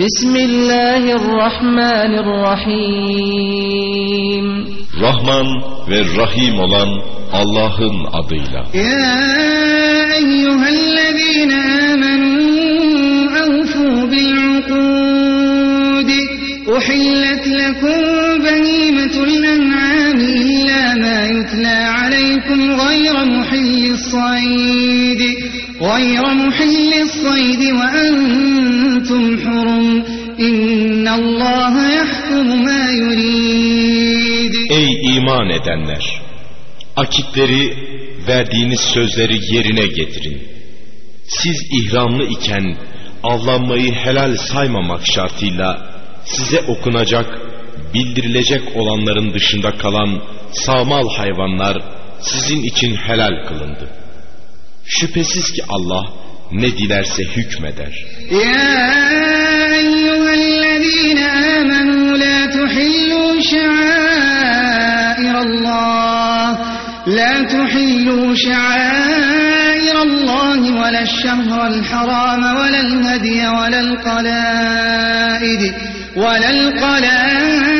Bismillahirrahmanirrahim. Rahman ve Rahim olan Allah'ın adıyla. Ya eyyühellezine amenu evfu bil'ukud. Uhillet lekum benimetul en'ami illa ma yutla aleykum gayra muhillis sayd. غير محل الصيد وأنتم حرم إن الله يحكم ما يريد Ey iman edenler! Akitleri, verdiğiniz sözleri yerine getirin. Siz ihramlı iken avlanmayı helal saymamak şartıyla size okunacak, bildirilecek olanların dışında kalan sağmal hayvanlar sizin için helal kılındı. Şüphesiz ki Allah ne dilerse hükmeder. Ya eyyühellezine amenu la tuhillu şairallah la tuhillu şairallah ve la şehral haram ve la hediye ve la qalaid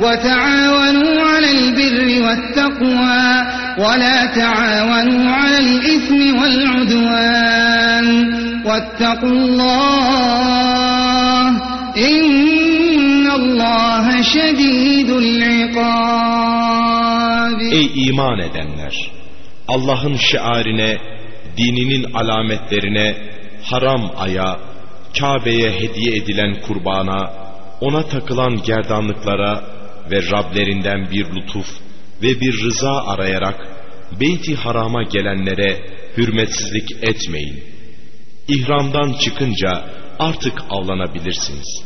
وتعاونوا على البر والتقوى ولا تعاونوا على الإثم والعدوان واتقوا الله إن الله شديد العقاب Ey iman edenler! Allah'ın şiarine, dininin alametlerine, haram aya, Kabe'ye hediye edilen kurbana, ona takılan gerdanlıklara ve Rablerinden bir lütuf ve bir rıza arayarak Beyti Haram'a gelenlere hürmetsizlik etmeyin. İhramdan çıkınca artık avlanabilirsiniz.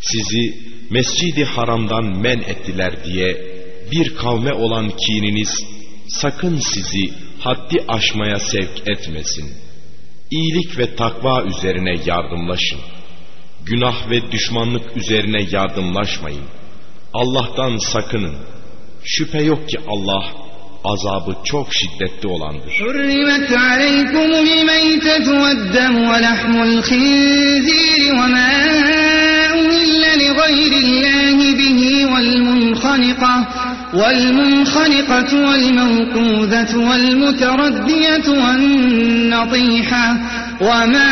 Sizi Mescidi Haram'dan men ettiler diye bir kavme olan kininiz sakın sizi haddi aşmaya sevk etmesin. İyilik ve takva üzerine yardımlaşın. Günah ve düşmanlık üzerine yardımlaşmayın. Allah'tan sakının. Şüphe yok ki Allah azabı çok şiddetli olandır. حرمت عليكم الميتة والدم ولحم الخنزير وما أهل لغير الله به والمنخنقة والمنخنقة والموقوذة والمتردية والنطيحة وما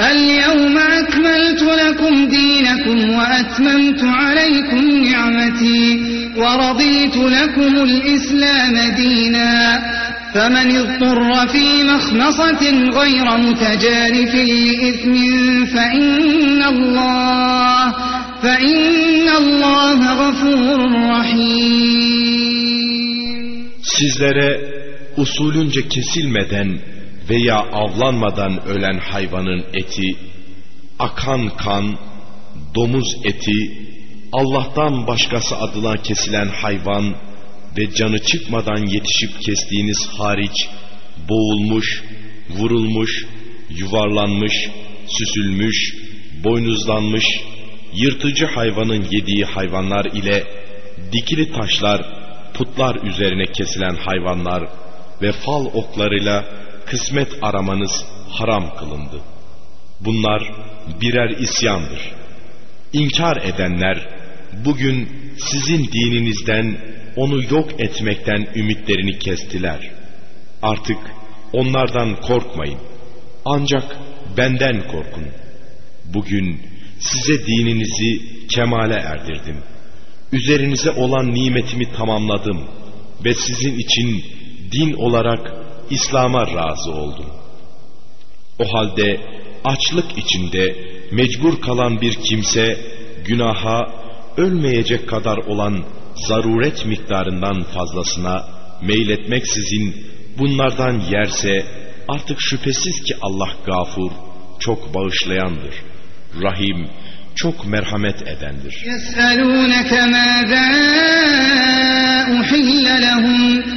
اليوم أكملت لكم دينكم وأتممت عليكم نعمتي ورضيت لكم الإسلام دينا. فمن اضطر في مخمصة غير متجانف لإثم فإن الله فإن الله غفور رحيم. Sizlere usulünce kesilmeden veya avlanmadan ölen hayvanın eti, akan kan, domuz eti, Allah'tan başkası adına kesilen hayvan ve canı çıkmadan yetişip kestiğiniz hariç, boğulmuş, vurulmuş, yuvarlanmış, süsülmüş, boynuzlanmış, yırtıcı hayvanın yediği hayvanlar ile dikili taşlar, putlar üzerine kesilen hayvanlar ve fal oklarıyla kısmet aramanız haram kılındı. Bunlar birer isyandır. İnkar edenler bugün sizin dininizden onu yok etmekten ümitlerini kestiler. Artık onlardan korkmayın. Ancak benden korkun. Bugün size dininizi kemale erdirdim. Üzerinize olan nimetimi tamamladım ve sizin için din olarak İslam'a razı oldum. O halde açlık içinde mecbur kalan bir kimse günaha ölmeyecek kadar olan zaruret miktarından fazlasına meyletmeksizin bunlardan yerse artık şüphesiz ki Allah gafur, çok bağışlayandır. Rahim, çok merhamet edendir. يسألونك ماذا أحل لهم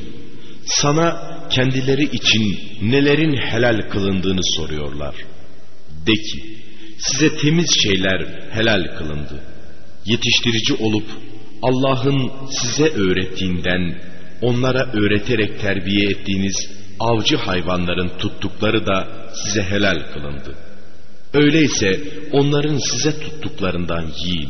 Sana kendileri için nelerin helal kılındığını soruyorlar. De ki, size temiz şeyler helal kılındı. Yetiştirici olup Allah'ın size öğrettiğinden onlara öğreterek terbiye ettiğiniz avcı hayvanların tuttukları da size helal kılındı. Öyleyse onların size tuttuklarından yiyin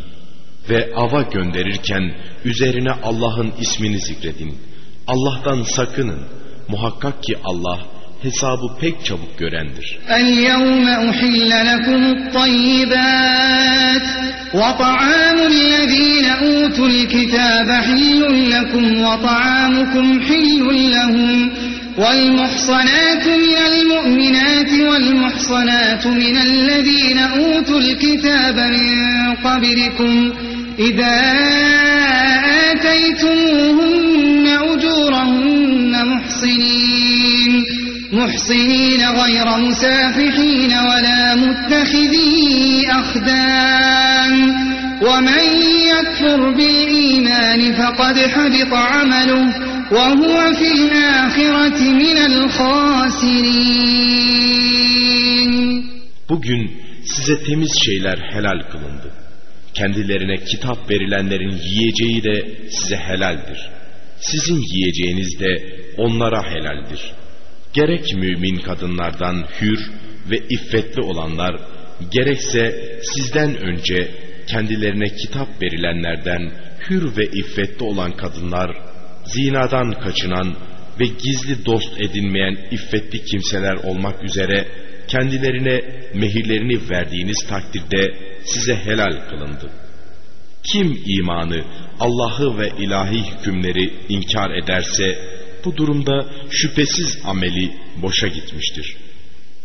ve ava gönderirken üzerine Allah'ın ismini zikredin. Allah'tan sakının. Muhakkak ki Allah hesabı pek çabuk görendir. اليوم أحل لكم الطيبات وطعام الذين أوتوا الكتاب حل لكم وطعامكم حل لهم والمحصنات من المؤمنات والمحصنات من الذين أوتوا الكتاب من قبلكم إذا آتيتموهن أجورهن محصنين محصنين غير مسافحين ولا متخذي أخدان ومن يكفر بالإيمان فقد حبط عمله وهو في الآخرة من الخاسرين Bugün size temiz şeyler helal kılındı. Kendilerine kitap verilenlerin yiyeceği de size helaldir. Sizin yiyeceğiniz de onlara helaldir. Gerek mümin kadınlardan hür ve iffetli olanlar, gerekse sizden önce kendilerine kitap verilenlerden hür ve iffetli olan kadınlar, zinadan kaçınan ve gizli dost edinmeyen iffetli kimseler olmak üzere kendilerine mehirlerini verdiğiniz takdirde size helal kılındı. Kim imanı, Allah'ı ve ilahi hükümleri inkar ederse bu durumda şüphesiz ameli boşa gitmiştir.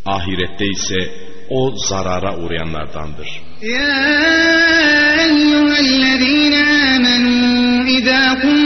Ahirette ise o zarara uğrayanlardandır. Ya eyyühellezine amenu idâ kum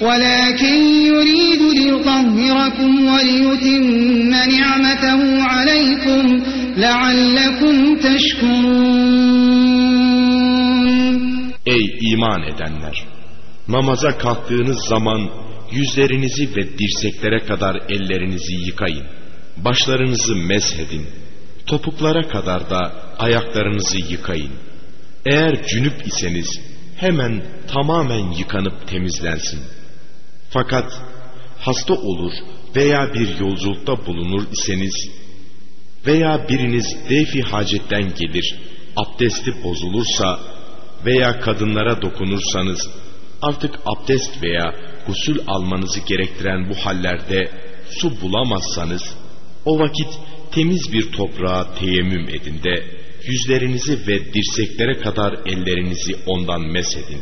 ولكن يريد ليطهركم وليتم نعمته عليكم لعلكم تشكرون Ey iman edenler! Namaza kalktığınız zaman yüzlerinizi ve dirseklere kadar ellerinizi yıkayın. Başlarınızı meshedin. Topuklara kadar da ayaklarınızı yıkayın. Eğer cünüp iseniz hemen tamamen yıkanıp temizlensin. Fakat hasta olur veya bir yolculukta bulunur iseniz veya biriniz defi hacetten gelir, abdesti bozulursa veya kadınlara dokunursanız artık abdest veya gusül almanızı gerektiren bu hallerde su bulamazsanız o vakit temiz bir toprağa teyemmüm edin de yüzlerinizi ve dirseklere kadar ellerinizi ondan mesedin.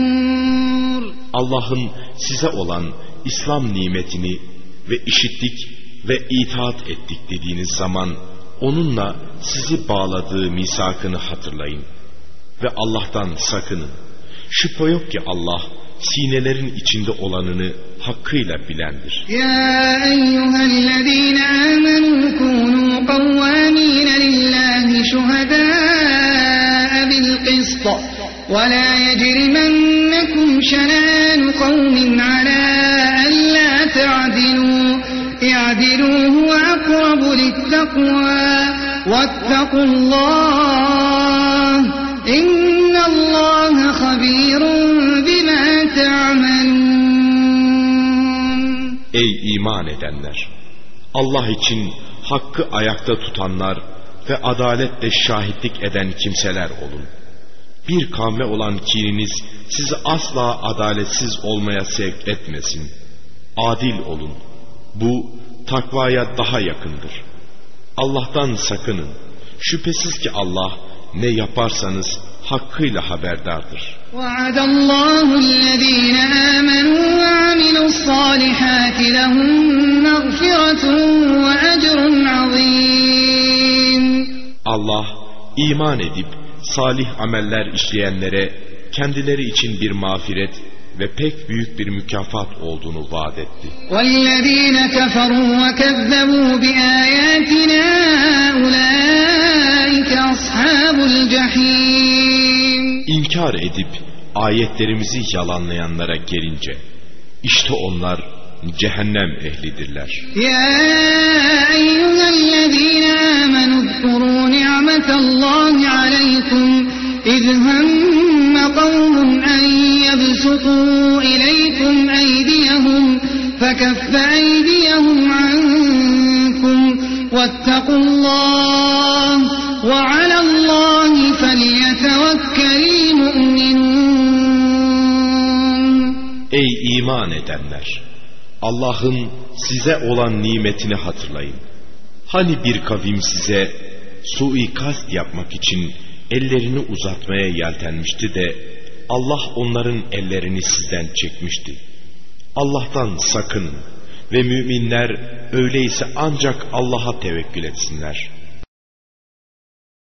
Allah'ın size olan İslam nimetini ve işittik ve itaat ettik dediğiniz zaman onunla sizi bağladığı misakını hatırlayın ve Allah'tan sakının. Şüphe yok ki Allah sinelerin içinde olanını hakkıyla bilendir. Ya eyyühellezine amenu kunu kavvamine lillahi şuhedâ bil kıstâ. ولا يجرمنكم شنآن قوم على ألا تعدلوا اعدلوا هو أقرب للتقوى واتقوا الله إن الله خبير بما تعملون Ey iman edenler! Allah için hakkı ayakta tutanlar ve adaletle şahitlik eden kimseler olun. Bir kavme olan kininiz sizi asla adaletsiz olmaya sevk etmesin. Adil olun. Bu takvaya daha yakındır. Allah'tan sakının. Şüphesiz ki Allah ne yaparsanız hakkıyla haberdardır. وعد الله الذين آمنوا وعملوا الصالحات لهم مغفرة وأجر عظيم Allah iman edip salih ameller işleyenlere kendileri için bir mağfiret ve pek büyük bir mükafat olduğunu vaat etti. والذين كفروا وكذبوا بآياتنا أولئك أصحاب الجحيم İnkar edip ayetlerimizi yalanlayanlara gelince işte onlar cehennem ehlidirler. يا فكف أيديهم عنكم واتقوا الله وعلى الله فليتوكل المؤمنون Ey iman edenler! Allah'ın size olan nimetini hatırlayın. Hani bir kavim size suikast yapmak için ellerini uzatmaya yeltenmişti de Allah onların ellerini sizden çekmişti. Allah'tan sakının ve müminler öyleyse ancak Allah'a tevekkül etsinler.''